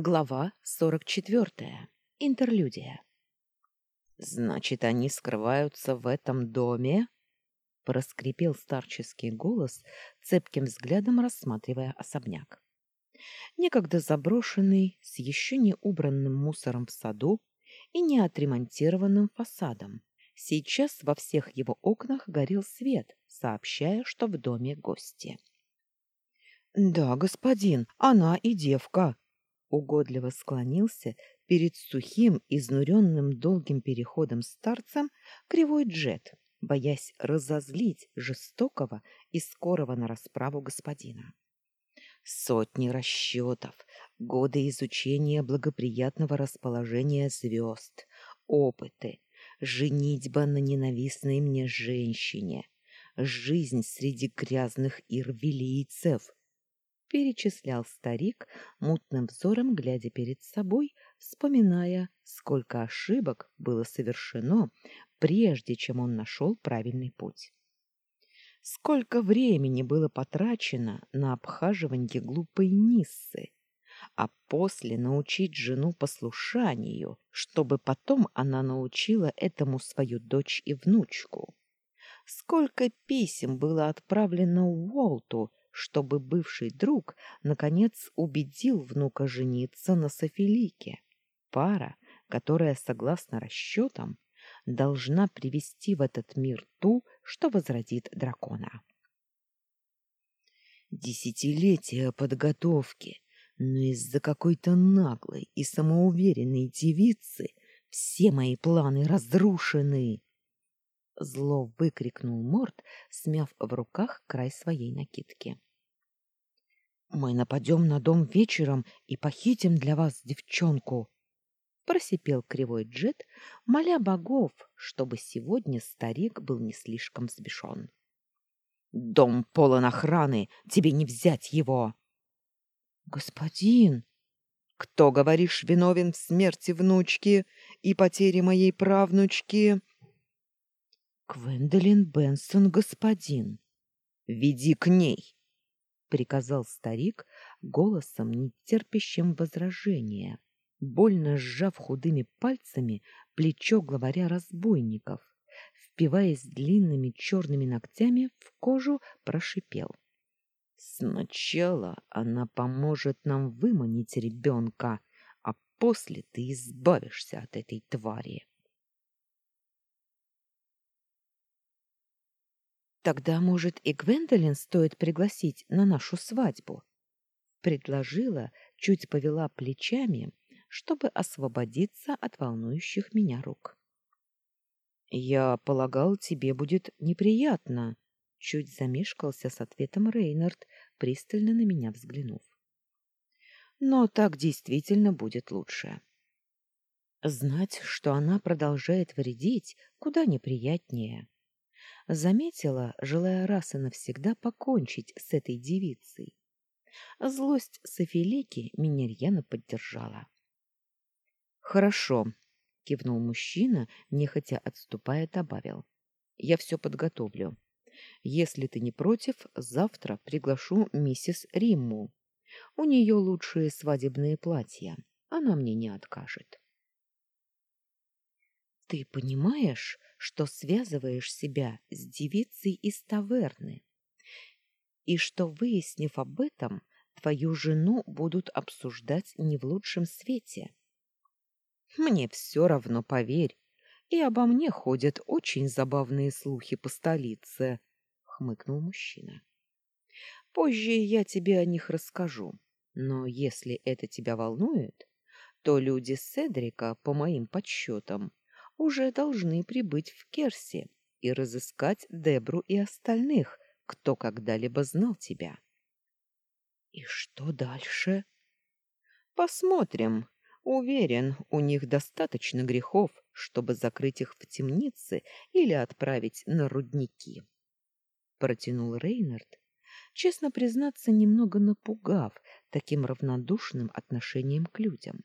Глава 44. Интерлюдия. Значит, они скрываются в этом доме? проскрипел старческий голос, цепким взглядом рассматривая особняк. Некогда заброшенный, с еще не убранным мусором в саду и не отремонтированным фасадом. Сейчас во всех его окнах горел свет, сообщая, что в доме гости. Да, господин, она и девка, угодливо склонился перед сухим, изнуренным долгим переходом старцем кривой джет, боясь разозлить жестокого и скорого на расправу господина. Сотни расчетов, годы изучения благоприятного расположения звезд, опыты, женитьба на ненавистной мне женщине, жизнь среди грязных ирвелийцев, перечислял старик, мутным взором глядя перед собой, вспоминая, сколько ошибок было совершено, прежде чем он нашел правильный путь. Сколько времени было потрачено на обхаживание глупой Ниссы, а после научить жену послушанию, чтобы потом она научила этому свою дочь и внучку. Сколько писем было отправлено Уолту, чтобы бывший друг, наконец, убедил внука жениться на Софилике. Пара, которая, согласно расчетам, должна привести в этот мир ту, что возродит дракона. Десятилетия подготовки, но из-за какой-то наглой и самоуверенной девицы все мои планы разрушены. Зло выкрикнул Морт, смяв в руках край своей накидки. Мы нападем на дом вечером и похитим для вас девчонку, просипел кривой Джет, моля богов, чтобы сегодня старик был не слишком взбешен. Дом полон охраны, тебе не взять его. Господин, кто, говоришь, виновен в смерти внучки и потере моей правнучки? Квендолин Бенсон, господин. Веди к ней приказал старик голосом, не терпящим возражения, больно сжав худыми пальцами плечо главаря разбойников, впиваясь длинными черными ногтями в кожу, прошипел. Сначала она поможет нам выманить ребенка, а после ты избавишься от этой твари. Тогда, может, и Гвендолин стоит пригласить на нашу свадьбу? Предложила, чуть повела плечами, чтобы освободиться от волнующих меня рук. Я полагал, тебе будет неприятно, чуть замешкался с ответом Рейнард, пристально на меня взглянув. Но так действительно будет лучше. Знать, что она продолжает вредить, куда неприятнее. Заметила, желая раз и навсегда покончить с этой девицей. Злость Софилики меня поддержала. «Хорошо», — кивнул мужчина, нехотя отступая, добавил. «Я все подготовлю. Если ты не против, завтра приглашу миссис Римму. У нее лучшие свадебные платья. Она мне не откажет». «Ты понимаешь, что связываешь себя с девицей из таверны, и что, выяснив об этом, твою жену будут обсуждать не в лучшем свете. Мне все равно, поверь, и обо мне ходят очень забавные слухи по столице, хмыкнул мужчина. Позже я тебе о них расскажу, но если это тебя волнует, то люди Седрика, по моим подсчетам, уже должны прибыть в Керси и разыскать Дебру и остальных, кто когда-либо знал тебя. И что дальше? Посмотрим. Уверен, у них достаточно грехов, чтобы закрыть их в темнице или отправить на рудники. Протянул Рейнард, честно признаться, немного напугав таким равнодушным отношением к людям.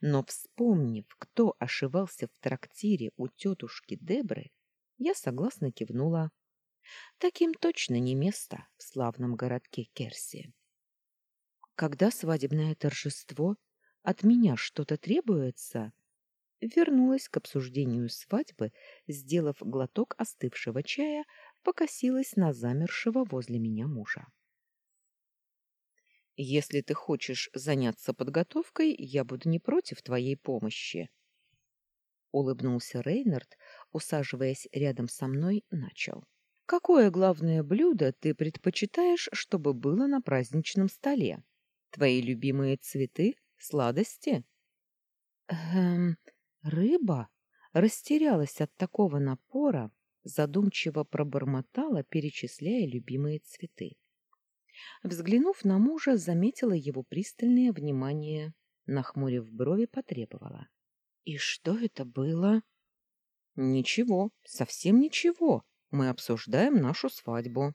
Но, вспомнив, кто ошивался в трактире у тетушки Дебры, я согласно кивнула. Таким точно не место в славном городке Керси. Когда свадебное торжество? от меня что-то требуется? Вернулась к обсуждению свадьбы, сделав глоток остывшего чая, покосилась на замершего возле меня мужа. Если ты хочешь заняться подготовкой, я буду не против твоей помощи. Улыбнулся Рейнард, усаживаясь рядом со мной, начал. Какое главное блюдо ты предпочитаешь, чтобы было на праздничном столе? Твои любимые цветы, сладости? Эм, рыба растерялась от такого напора, задумчиво пробормотала, перечисляя любимые цветы. Взглянув на мужа, заметила его пристальное внимание, нахмурив брови, потребовала. «И что это было?» «Ничего, совсем ничего. Мы обсуждаем нашу свадьбу».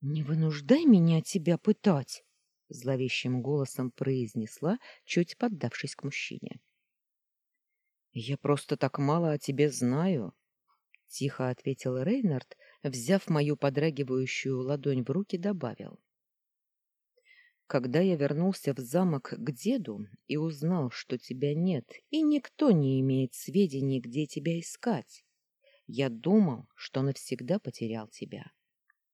«Не вынуждай меня тебя пытать!» — зловещим голосом произнесла, чуть поддавшись к мужчине. «Я просто так мало о тебе знаю», — тихо ответил Рейнард, взяв мою подрагивающую ладонь в руки, добавил. Когда я вернулся в замок к деду и узнал, что тебя нет, и никто не имеет сведений, где тебя искать, я думал, что навсегда потерял тебя.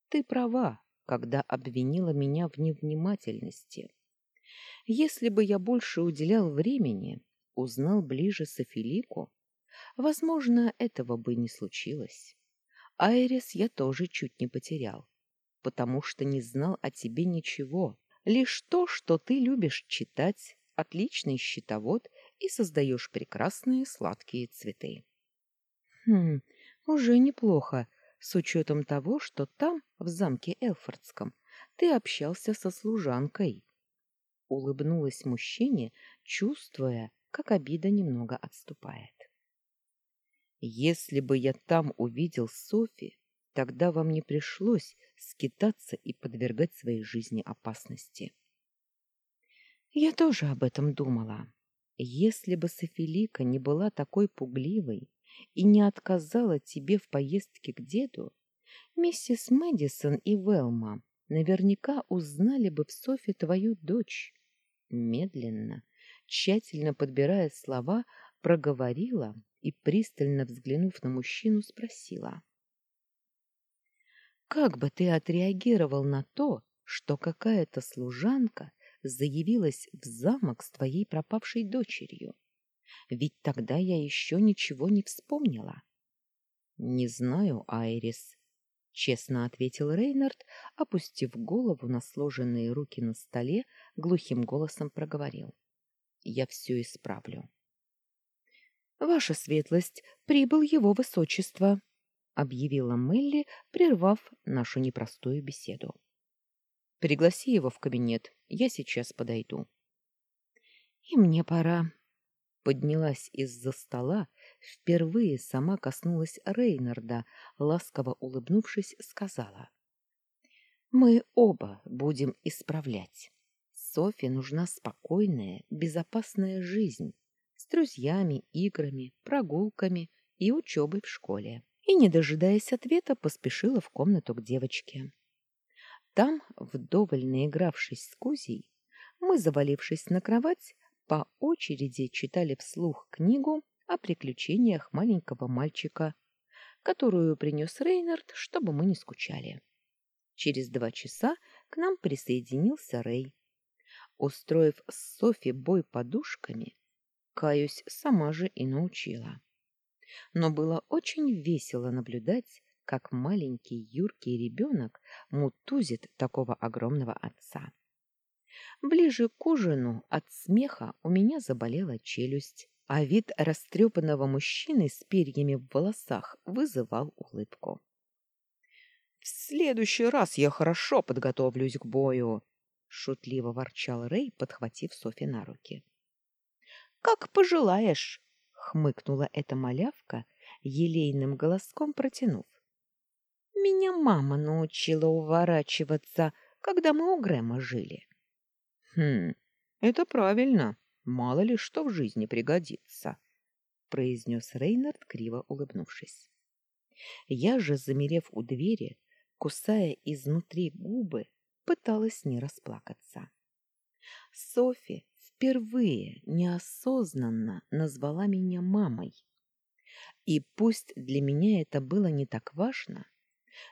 Ты права, когда обвинила меня в невнимательности. Если бы я больше уделял времени, узнал ближе Софилику, возможно, этого бы не случилось. Айрис я тоже чуть не потерял, потому что не знал о тебе ничего, лишь то, что ты любишь читать, отличный счетовод и создаешь прекрасные сладкие цветы. Хм, уже неплохо, с учетом того, что там, в замке Элфордском, ты общался со служанкой. Улыбнулась мужчине, чувствуя, как обида немного отступает. Если бы я там увидел Софи, тогда вам не пришлось скитаться и подвергать своей жизни опасности. Я тоже об этом думала. Если бы Софилика не была такой пугливой и не отказала тебе в поездке к деду, миссис Мэдисон и Велма наверняка узнали бы в Софи твою дочь. Медленно, тщательно подбирая слова, проговорила, и, пристально взглянув на мужчину, спросила. «Как бы ты отреагировал на то, что какая-то служанка заявилась в замок с твоей пропавшей дочерью? Ведь тогда я еще ничего не вспомнила». «Не знаю, Айрис», — честно ответил Рейнард, опустив голову на сложенные руки на столе, глухим голосом проговорил. «Я все исправлю». Ваша светлость, прибыл его высочество, объявила Мелли, прервав нашу непростую беседу. Пригласи его в кабинет, я сейчас подойду. И мне пора. Поднялась из-за стола, впервые сама коснулась Рейнарда, ласково улыбнувшись, сказала: "Мы оба будем исправлять. Софи нужна спокойная, безопасная жизнь, друзьями, играми, прогулками и учебой в школе. И, не дожидаясь ответа, поспешила в комнату к девочке. Там, вдоволь наигравшись с Кузей, мы, завалившись на кровать, по очереди читали вслух книгу о приключениях маленького мальчика, которую принес Рейнард, чтобы мы не скучали. Через два часа к нам присоединился Рей. Устроив с Софи бой подушками, каюсь, сама же и научила. Но было очень весело наблюдать, как маленький юркий ребенок мутузит такого огромного отца. Ближе к ужину от смеха у меня заболела челюсть, а вид растрепанного мужчины с перьями в волосах вызывал улыбку. «В следующий раз я хорошо подготовлюсь к бою», — шутливо ворчал Рэй, подхватив Софи на руки. Как пожелаешь, хмыкнула эта малявка, елейным голоском протянув. Меня мама научила уворачиваться, когда мы у Грэма жили. Хм, это правильно. Мало ли что в жизни пригодится, произнес Рейнард, криво улыбнувшись. Я же, замерев у двери, кусая изнутри губы, пыталась не расплакаться. Софи впервые неосознанно назвала меня мамой. И пусть для меня это было не так важно,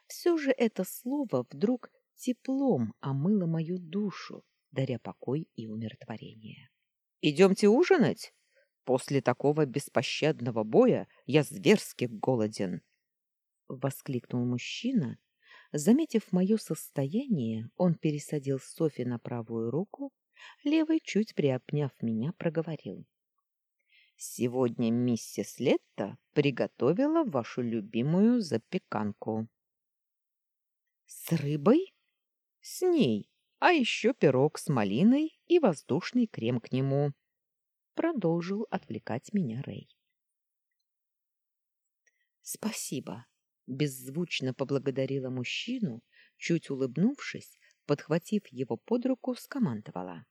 все же это слово вдруг теплом омыло мою душу, даря покой и умиротворение. «Идемте ужинать? После такого беспощадного боя я зверски голоден!» — воскликнул мужчина. Заметив мое состояние, он пересадил Софи на правую руку, левой, чуть приобняв меня, проговорил. «Сегодня миссис Летта приготовила вашу любимую запеканку». «С рыбой?» «С ней, а еще пирог с малиной и воздушный крем к нему», — продолжил отвлекать меня Рэй. «Спасибо», беззвучно поблагодарила мужчину, чуть улыбнувшись, подхватив его под руку, скомандовала.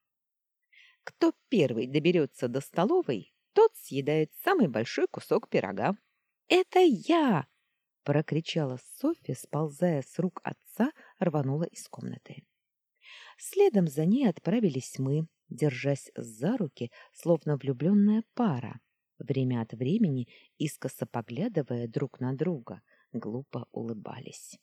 «Кто первый доберется до столовой, тот съедает самый большой кусок пирога». «Это я!» — прокричала Софья, сползая с рук отца, рванула из комнаты. Следом за ней отправились мы, держась за руки, словно влюбленная пара, время от времени искоса поглядывая друг на друга — глупо улыбались.